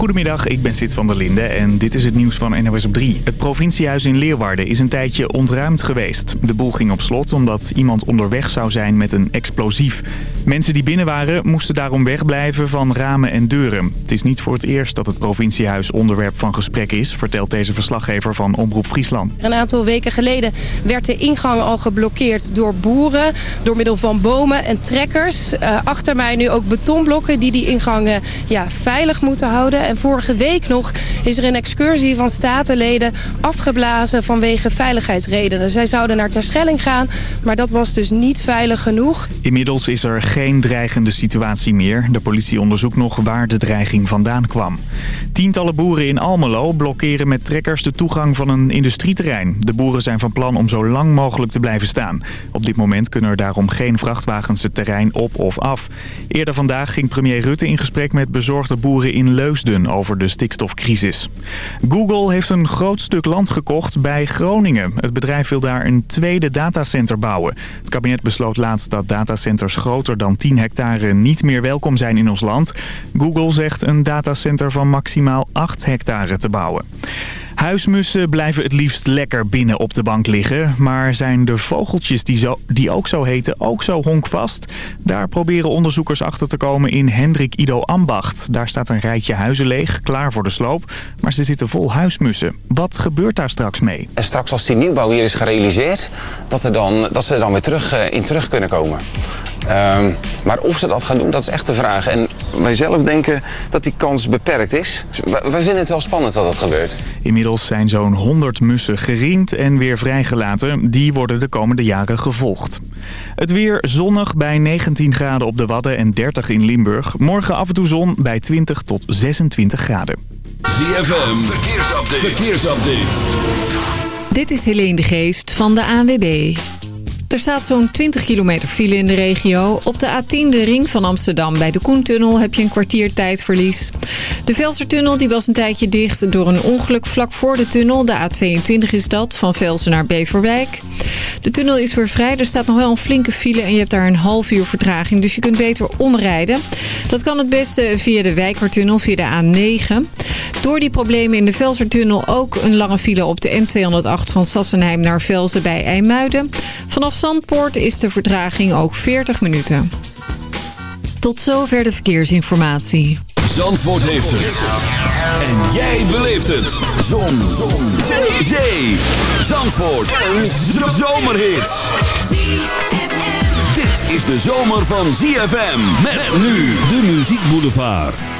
Goedemiddag, ik ben Sid van der Linde en dit is het nieuws van NOS op 3. Het provinciehuis in Leeuwarden is een tijdje ontruimd geweest. De boel ging op slot omdat iemand onderweg zou zijn met een explosief. Mensen die binnen waren moesten daarom wegblijven van ramen en deuren. Het is niet voor het eerst dat het provinciehuis onderwerp van gesprek is... vertelt deze verslaggever van Omroep Friesland. Een aantal weken geleden werd de ingang al geblokkeerd door boeren... door middel van bomen en trekkers. Uh, achter mij nu ook betonblokken die die ingang uh, ja, veilig moeten houden. En vorige week nog is er een excursie van statenleden afgeblazen vanwege veiligheidsredenen. Zij zouden naar Terschelling gaan, maar dat was dus niet veilig genoeg. Inmiddels is er geen dreigende situatie meer. De politie onderzoekt nog waar de dreiging vandaan kwam. Tientallen boeren in Almelo blokkeren met trekkers de toegang van een industrieterrein. De boeren zijn van plan om zo lang mogelijk te blijven staan. Op dit moment kunnen er daarom geen vrachtwagens het terrein op of af. Eerder vandaag ging premier Rutte in gesprek met bezorgde boeren in Leusden over de stikstofcrisis. Google heeft een groot stuk land gekocht bij Groningen. Het bedrijf wil daar een tweede datacenter bouwen. Het kabinet besloot laatst dat datacenters groter dan 10 hectare niet meer welkom zijn in ons land. Google zegt een datacenter van maximaal 8 hectare te bouwen. Huismussen blijven het liefst lekker binnen op de bank liggen. Maar zijn de vogeltjes die, zo, die ook zo heten ook zo honkvast? Daar proberen onderzoekers achter te komen in Hendrik Ido Ambacht. Daar staat een rijtje huizen leeg, klaar voor de sloop. Maar ze zitten vol huismussen. Wat gebeurt daar straks mee? En straks als die nieuwbouw hier is gerealiseerd... dat, er dan, dat ze er dan weer terug, uh, in terug kunnen komen. Um, maar of ze dat gaan doen, dat is echt de vraag. En wij zelf denken dat die kans beperkt is. Dus wij vinden het wel spannend dat dat gebeurt. Inmiddels zijn zo'n 100 mussen geriend en weer vrijgelaten. Die worden de komende jaren gevolgd. Het weer zonnig bij 19 graden op de Wadden en 30 in Limburg. Morgen af en toe zon bij 20 tot 26 graden. ZFM, verkeersupdate. verkeersupdate. Dit is Helene de Geest van de ANWB. Er staat zo'n 20 kilometer file in de regio. Op de A10, de ring van Amsterdam, bij de Koentunnel heb je een kwartier tijdverlies. De Velsertunnel die was een tijdje dicht door een ongeluk vlak voor de tunnel. De A22 is dat, van Velsen naar Beverwijk. De tunnel is weer vrij, er staat nog wel een flinke file en je hebt daar een half uur vertraging. Dus je kunt beter omrijden. Dat kan het beste via de Wijkertunnel, via de A9. Door die problemen in de Velsertunnel ook een lange file op de N208 van Sassenheim naar Velsen bij IJmuiden. Vanaf Zandpoort is de vertraging ook 40 minuten. Tot zover de verkeersinformatie. Zandvoort heeft het. En jij beleeft het. Zon. Zon. Zee. Zandvoort. Een zomerhit. Dit is de zomer van ZFM. Met nu de Muziek Boulevard.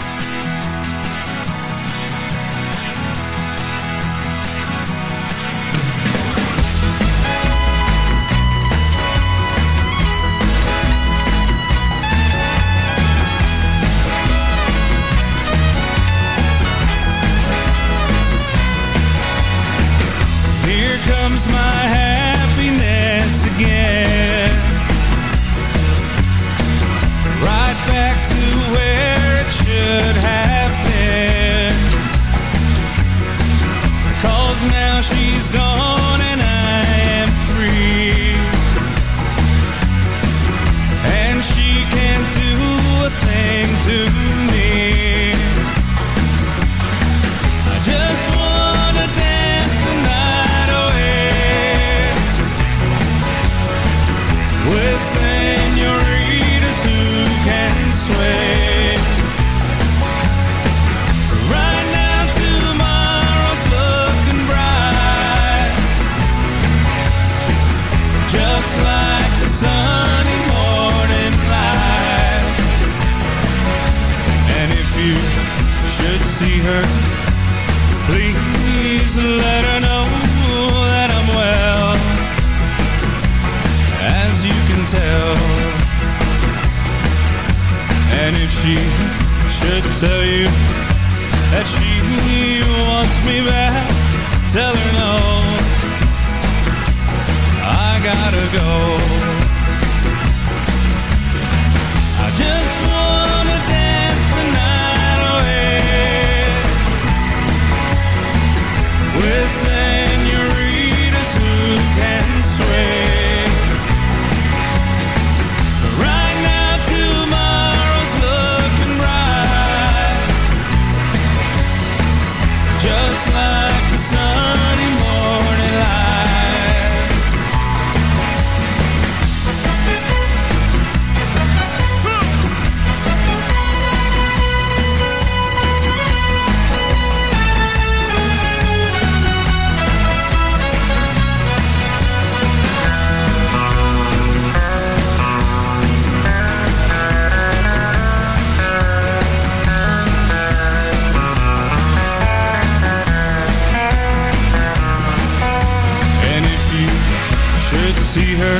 should see her.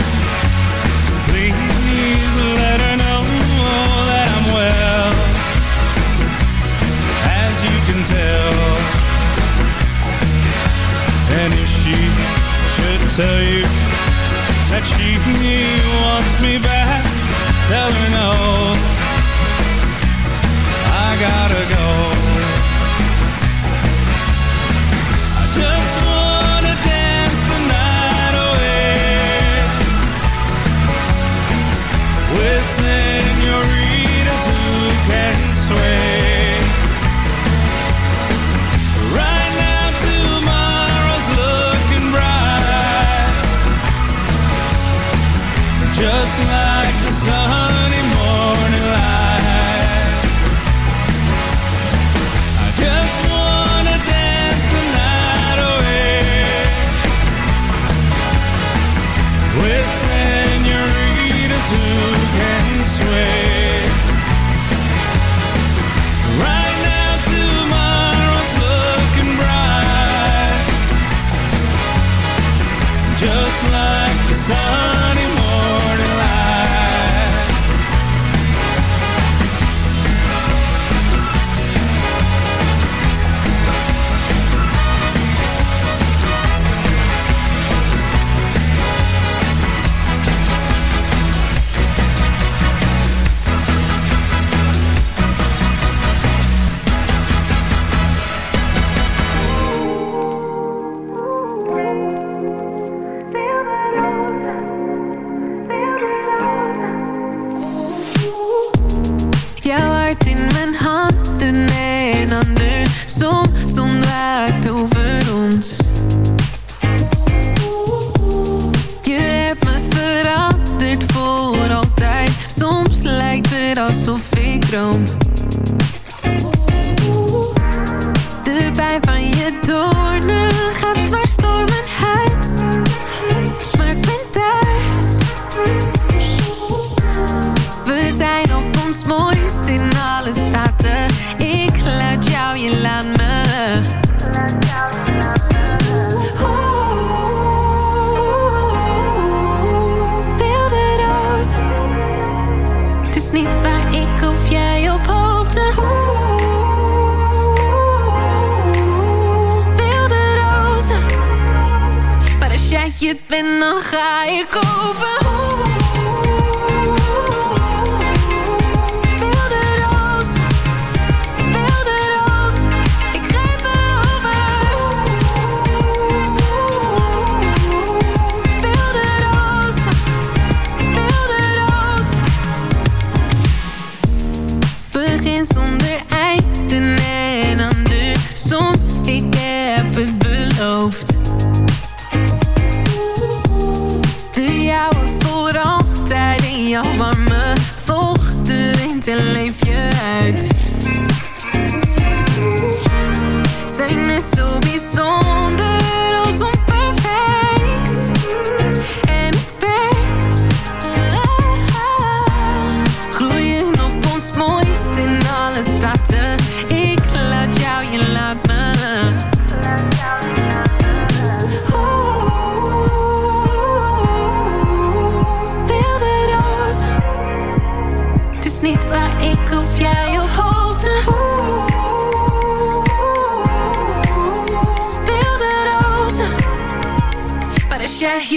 Please let her know that I'm well. As you can tell. And if she should tell you That she wants me back Tell her no. I gotta go.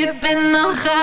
je bent nog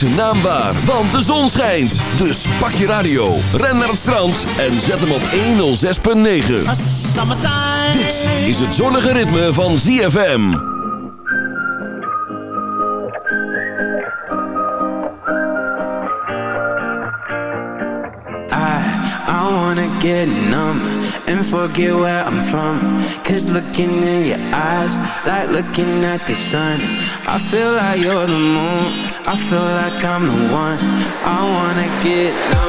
zijn naam waar, want de zon schijnt. Dus pak je radio, ren naar het strand en zet hem op 106.9. Dit is het zonnige ritme van ZFM. I, I wanna get numb and forget where I'm from. Cause looking in your eyes, like looking at the sun. I feel like you're the moon. I feel like I'm the one I wanna get.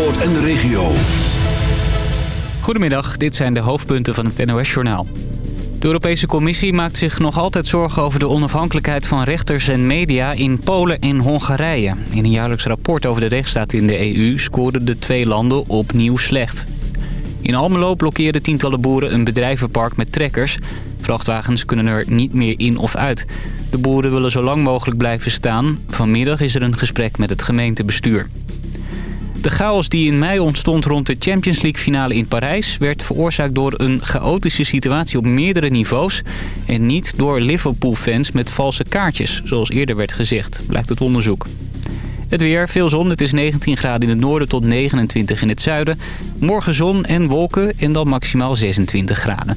En de regio. Goedemiddag, dit zijn de hoofdpunten van het NOS-journaal. De Europese Commissie maakt zich nog altijd zorgen over de onafhankelijkheid van rechters en media in Polen en Hongarije. In een jaarlijks rapport over de rechtsstaat in de EU scoorden de twee landen opnieuw slecht. In Almelo blokkeerden tientallen boeren een bedrijvenpark met trekkers. Vrachtwagens kunnen er niet meer in of uit. De boeren willen zo lang mogelijk blijven staan. Vanmiddag is er een gesprek met het gemeentebestuur. De chaos die in mei ontstond rond de Champions League finale in Parijs... werd veroorzaakt door een chaotische situatie op meerdere niveaus... en niet door Liverpool-fans met valse kaartjes, zoals eerder werd gezegd, blijkt het onderzoek. Het weer, veel zon. Het is 19 graden in het noorden tot 29 in het zuiden. Morgen zon en wolken en dan maximaal 26 graden.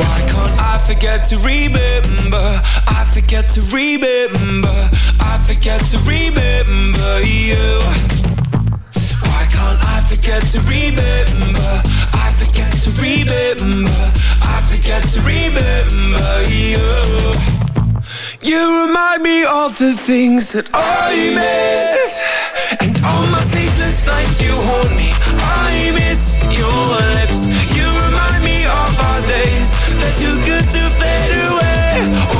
Why can't I forget to remember? I forget to remember. I forget to remember you. Why can't I forget to remember? I forget to remember. I forget to remember you. You remind me of the things that I miss. And on my sleepless nights you haunt me. I miss your lips. You remind me of our days too good to fade away.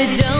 it don't